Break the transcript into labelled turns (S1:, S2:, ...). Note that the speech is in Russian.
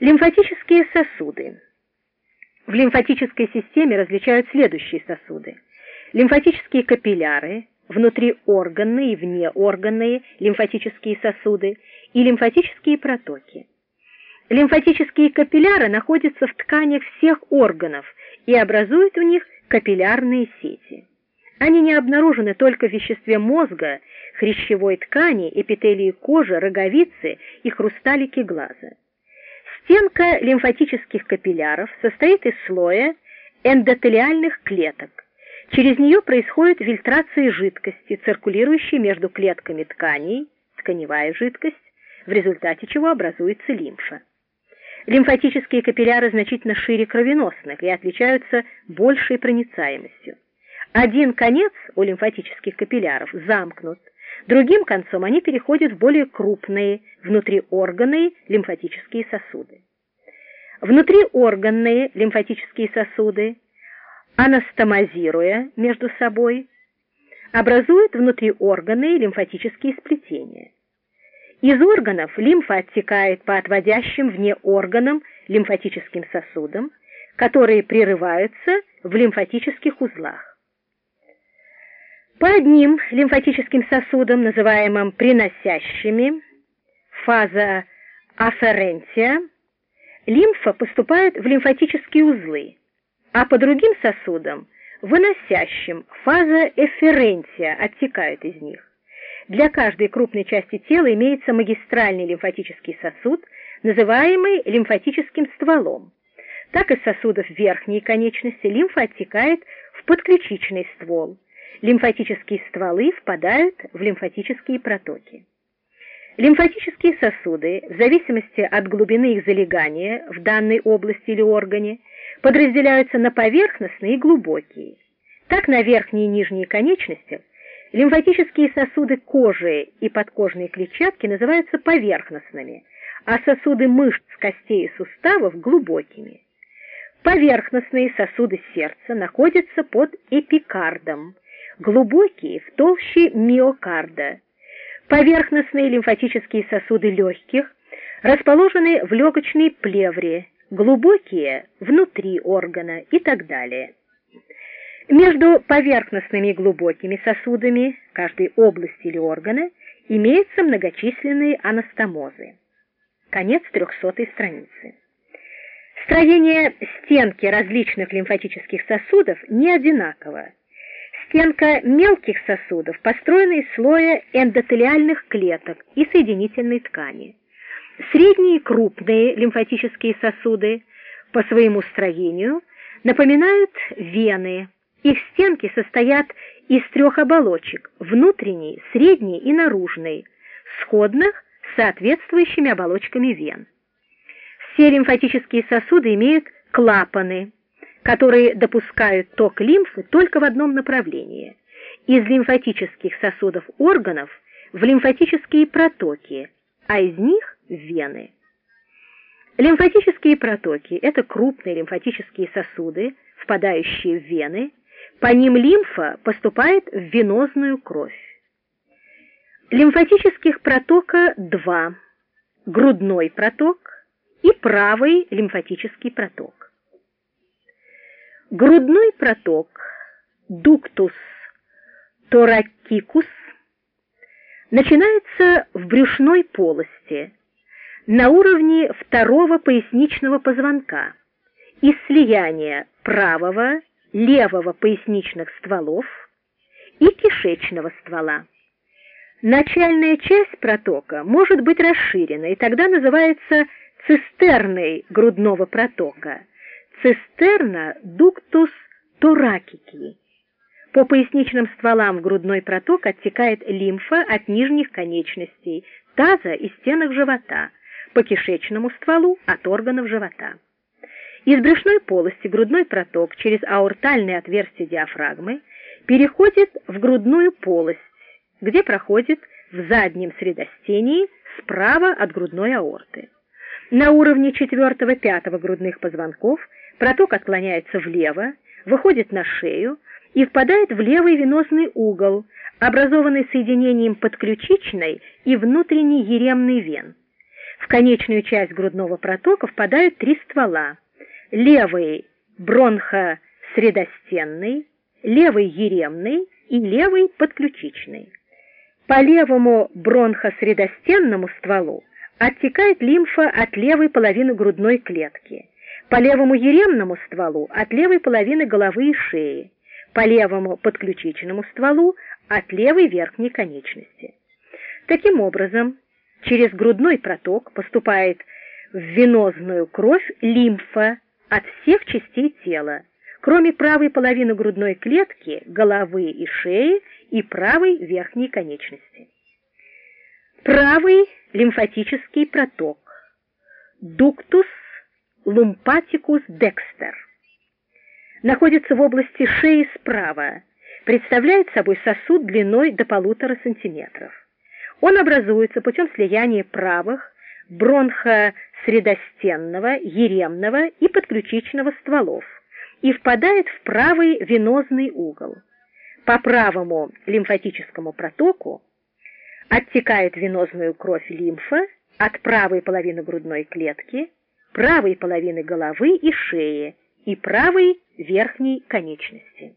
S1: Лимфатические сосуды. В лимфатической системе различают следующие сосуды. Лимфатические капилляры, внутриорганные и внеорганные лимфатические сосуды и лимфатические протоки. Лимфатические капилляры находятся в тканях всех органов и образуют в них капиллярные сети. Они не обнаружены только в веществе мозга, хрящевой ткани, эпителии кожи, роговицы и хрусталике глаза. Стенка лимфатических капилляров состоит из слоя эндотелиальных клеток. Через нее происходит фильтрация жидкости, циркулирующей между клетками тканей, тканевая жидкость, в результате чего образуется лимфа. Лимфатические капилляры значительно шире кровеносных и отличаются большей проницаемостью. Один конец у лимфатических капилляров замкнут, другим концом они переходят в более крупные внутриорганные лимфатические сосуды. Внутриорганные лимфатические сосуды, анастомозируя между собой, образуют внутриорганные лимфатические сплетения. Из органов лимфа оттекает по отводящим вне органам лимфатическим сосудам, которые прерываются в лимфатических узлах. По одним лимфатическим сосудам, называемым приносящими, фаза аферентия, лимфа поступает в лимфатические узлы, а по другим сосудам, выносящим, фаза эферентия оттекает из них. Для каждой крупной части тела имеется магистральный лимфатический сосуд, называемый лимфатическим стволом. Так из сосудов верхней конечности лимфа оттекает в подключичный ствол. Лимфатические стволы впадают в лимфатические протоки. Лимфатические сосуды, в зависимости от глубины их залегания в данной области или органе, подразделяются на поверхностные и глубокие. Так на верхней и нижней конечностях Лимфатические сосуды кожи и подкожные клетчатки называются поверхностными, а сосуды мышц, костей и суставов – глубокими. Поверхностные сосуды сердца находятся под эпикардом, глубокие – в толще миокарда. Поверхностные лимфатические сосуды легких расположены в легочной плевре, глубокие – внутри органа и так далее. Между поверхностными и глубокими сосудами каждой области или органа имеются многочисленные анастомозы. Конец 300 страницы. Строение стенки различных лимфатических сосудов не одинаково. Стенка мелких сосудов построена из слоя эндотелиальных клеток и соединительной ткани. Средние и крупные лимфатические сосуды по своему строению напоминают вены, их стенки состоят из трех оболочек – внутренней, средней и наружной, сходных с соответствующими оболочками вен. Все лимфатические сосуды имеют клапаны, которые допускают ток лимфы только в одном направлении – из лимфатических сосудов органов в лимфатические протоки, а из них в вены. Лимфатические протоки – это крупные лимфатические сосуды, впадающие в вены, по ним лимфа поступает в венозную кровь. Лимфатических протока два. Грудной проток и правый лимфатический проток. Грудной проток, дуктус торакикус, начинается в брюшной полости, на уровне второго поясничного позвонка, из слияния правого левого поясничных стволов и кишечного ствола. Начальная часть протока может быть расширена и тогда называется цистерной грудного протока. Цистерна дуктус торакики. По поясничным стволам в грудной проток оттекает лимфа от нижних конечностей, таза и стенок живота, по кишечному стволу от органов живота. Из брюшной полости грудной проток через аортальное отверстие диафрагмы переходит в грудную полость, где проходит в заднем средостении справа от грудной аорты. На уровне 4-5 грудных позвонков проток отклоняется влево, выходит на шею и впадает в левый венозный угол, образованный соединением подключичной и внутренней еремной вен. В конечную часть грудного протока впадают три ствола. Левый бронхосредостенный, левый еремный и левый подключичный. По левому бронхосредостенному стволу оттекает лимфа от левой половины грудной клетки, по левому еремному стволу от левой половины головы и шеи, по левому подключичному стволу от левой верхней конечности. Таким образом, через грудной проток поступает в венозную кровь лимфа от всех частей тела, кроме правой половины грудной клетки, головы и шеи и правой верхней конечности. Правый лимфатический проток. Дуктус лумпатикус декстер. Находится в области шеи справа, представляет собой сосуд длиной до полутора сантиметров. Он образуется путем слияния правых бронхосредостенного, еремного и подключичного стволов и впадает в правый венозный угол. По правому лимфатическому протоку оттекает венозную кровь лимфа от правой половины грудной клетки, правой половины головы и шеи и правой верхней конечности.